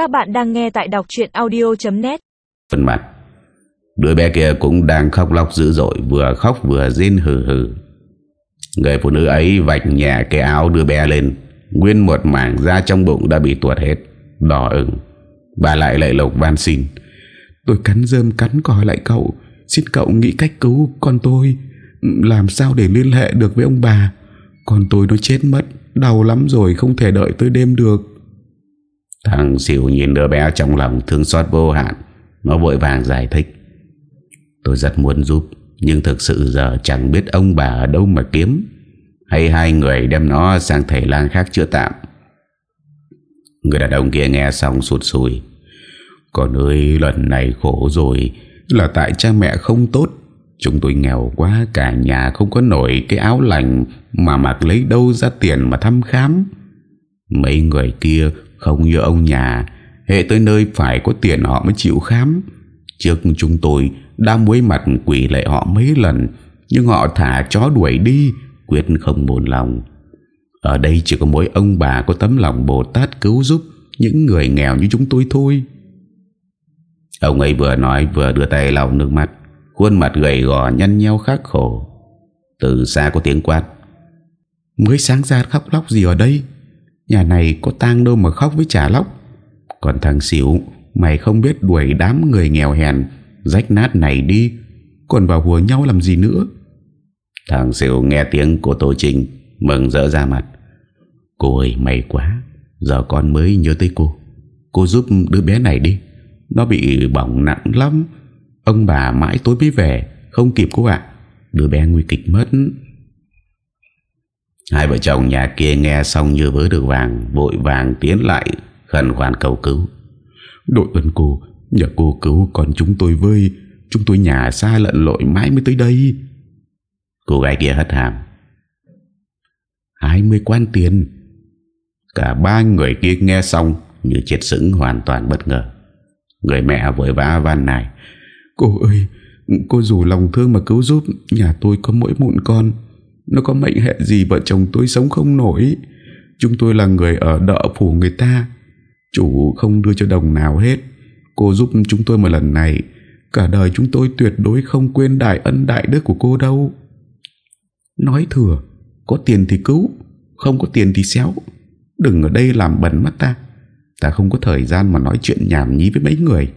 Các bạn đang nghe tại đọc chuyện audio.net Phần mặt. Đứa bé kia cũng đang khóc lóc dữ dội, Vừa khóc vừa rên hừ hừ. Người phụ nữ ấy vạch nhẹ cái áo đưa bé lên, Nguyên một mảng da trong bụng đã bị tuột hết, Đỏ ửng. Bà lại lệ lộc van xin, Tôi cắn rơm cắn còi lại cậu, Xin cậu nghĩ cách cứu con tôi, Làm sao để liên hệ được với ông bà. Con tôi nó chết mất, Đau lắm rồi không thể đợi tới đêm được. Thằng xỉu nhìn đứa bé trong lòng thương xót vô hạn. Nó vội vàng giải thích. Tôi rất muốn giúp, Nhưng thực sự giờ chẳng biết ông bà ở đâu mà kiếm. Hay hai người đem nó sang thầy lang khác chữa tạm. Người đàn ông kia nghe xong sụt sùi. Con ơi, lần này khổ rồi. Là tại cha mẹ không tốt. Chúng tôi nghèo quá, Cả nhà không có nổi cái áo lành Mà mặc lấy đâu ra tiền mà thăm khám. Mấy người kia không như ông nhà, Hệ tới nơi phải có tiền họ mới chịu khám. Trước chúng tôi đã muối mặt quỷ lệ họ mấy lần, Nhưng họ thả chó đuổi đi, Quyết không buồn lòng. Ở đây chỉ có mỗi ông bà có tấm lòng Bồ Tát cứu giúp Những người nghèo như chúng tôi thôi. Ông ấy vừa nói vừa đưa tay lau nước mắt, Khuôn mặt gầy gò, nhăn nheo khắc khổ. Từ xa có tiếng quát Mới sáng ra khóc lóc gì ở đây? Nhà này có tang đâu mà khóc với trả lóc. Còn thằng xỉu Mày không biết đuổi đám người nghèo hèn Rách nát này đi Còn vào hùa nhau làm gì nữa? Thằng xỉu nghe tiếng của Tô Trinh Mừng rỡ ra mặt. Cô ơi may quá Giờ con mới nhớ tới cô. Cô giúp đứa bé này đi Nó bị bỏng nặng lắm. Ông bà mãi tối mới về Không kịp cô ạ. Đứa bé nguy kịch mất Hai vợ chồng nhà kia nghe xong như vớ được vàng Vội vàng tiến lại Khẩn khoản cầu cứu. Đội ơn cô Nhờ cô cứu con chúng tôi với Chúng tôi nhà xa lận lội mãi mới tới đây. Cô gái kia hất hàm. Hai mươi quan tiền. Cả ba người kia nghe xong Như chết sững hoàn toàn bất ngờ. Người mẹ vội vã van này Cô ơi Cô dù lòng thương mà cứu giúp Nhà tôi có mỗi mụn con nó có mệnh hệ gì vợ chồng tôi sống không nổi? Chúng tôi là người ở đợ phủ người ta. Chủ không đưa cho đồng nào hết. Cô giúp chúng tôi một lần này. Cả đời chúng tôi tuyệt đối không quên đại ân đại đức của cô đâu. Nói thừa, Có tiền thì cứu, Không có tiền thì xéo. Đừng ở đây làm bẩn mắt ta. Ta không có thời gian mà nói chuyện nhảm nhí với mấy người.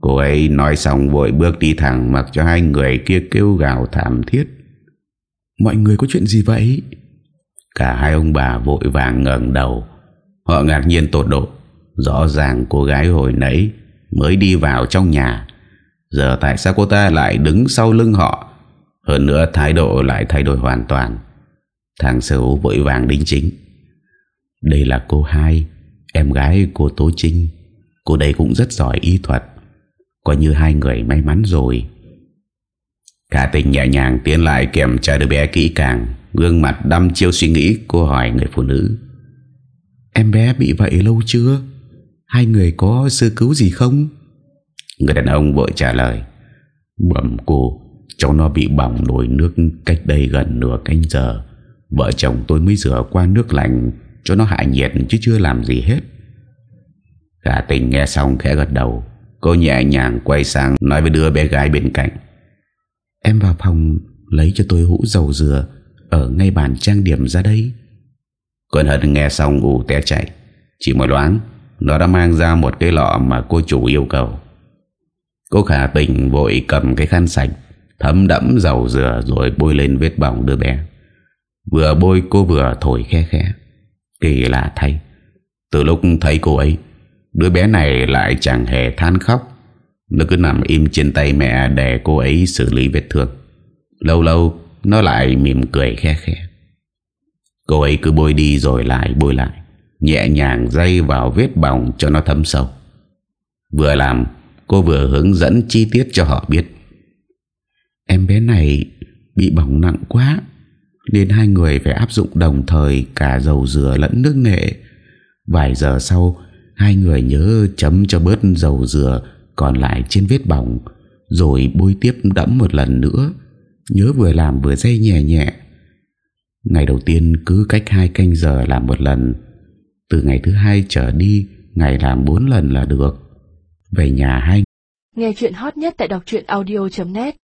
Cô ấy nói xong vội bước đi thẳng Mặc cho hai người kia kêu gào thảm thiết. Mọi người có chuyện gì vậy? Cả hai ông bà vội vàng ngẩng đầu. Họ ngạc nhiên tột độ. Rõ ràng cô gái hồi nãy Mới đi vào trong nhà. Giờ tại sao cô ta lại đứng sau lưng họ? Hơn nữa thái độ lại thay đổi hoàn toàn. Thằng Sửu vội vàng đính chính. Đây là cô hai, Em gái cô Tố Trinh. Cô đây cũng rất giỏi y thuật. Coi như hai người may mắn rồi. Cả tình nhẹ nhàng tiến lại kiểm tra đứa bé kỹ càng Gương mặt đăm chiêu suy nghĩ Cô hỏi người phụ nữ. Em bé bị vậy lâu chưa? Hai người có sơ cứu gì không? Người đàn ông vội trả lời. Bẩm cô Cháu nó bị bỏng nổi nước cách đây gần nửa canh giờ. Vợ chồng tôi mới rửa qua nước lạnh Cho nó hạ nhiệt chứ chưa làm gì hết. Cả tình nghe xong khẽ gật đầu. Cô nhẹ nhàng quay sang Nói với đứa bé gái bên cạnh Em vào phòng lấy cho tôi hũ dầu dừa Ở ngay bàn trang điểm ra đây. Con Hân nghe xong ù té chạy. Chỉ một đoán Nó đã mang ra một cái lọ mà cô chủ yêu cầu. Cô khả tình vội cầm cái khăn sạch, Thấm đẫm dầu dừa Rồi bôi lên vết bỏng đứa bé. Vừa bôi cô vừa thổi khe khẽ. Kỳ lạ thay, Từ lúc thấy cô ấy, Đứa bé này lại chẳng hề than khóc. Nó cứ nằm im trên tay mẹ Để cô ấy xử lý vết thương. Lâu lâu, Nó lại mỉm cười khe khẽ. Cô ấy cứ bôi đi rồi lại bôi lại, Nhẹ nhàng dây vào vết bỏng Cho nó thấm sâu. Vừa làm, Cô vừa hướng dẫn chi tiết cho họ biết. Em bé này Bị bỏng nặng quá, Nên hai người phải áp dụng đồng thời Cả dầu dừa lẫn nước nghệ Vài giờ sau, Hai người nhớ chấm cho bớt dầu dừa còn lại trên vết bỏng, Rồi bôi tiếp đẫm một lần nữa, Nhớ vừa làm vừa dây nhẹ nhẹ. Ngày đầu tiên cứ cách hai canh giờ làm một lần, Từ ngày thứ hai trở đi, Ngày làm bốn lần là được. Về nhà hai Nghe chuyện hot nhất tại đọc audio.net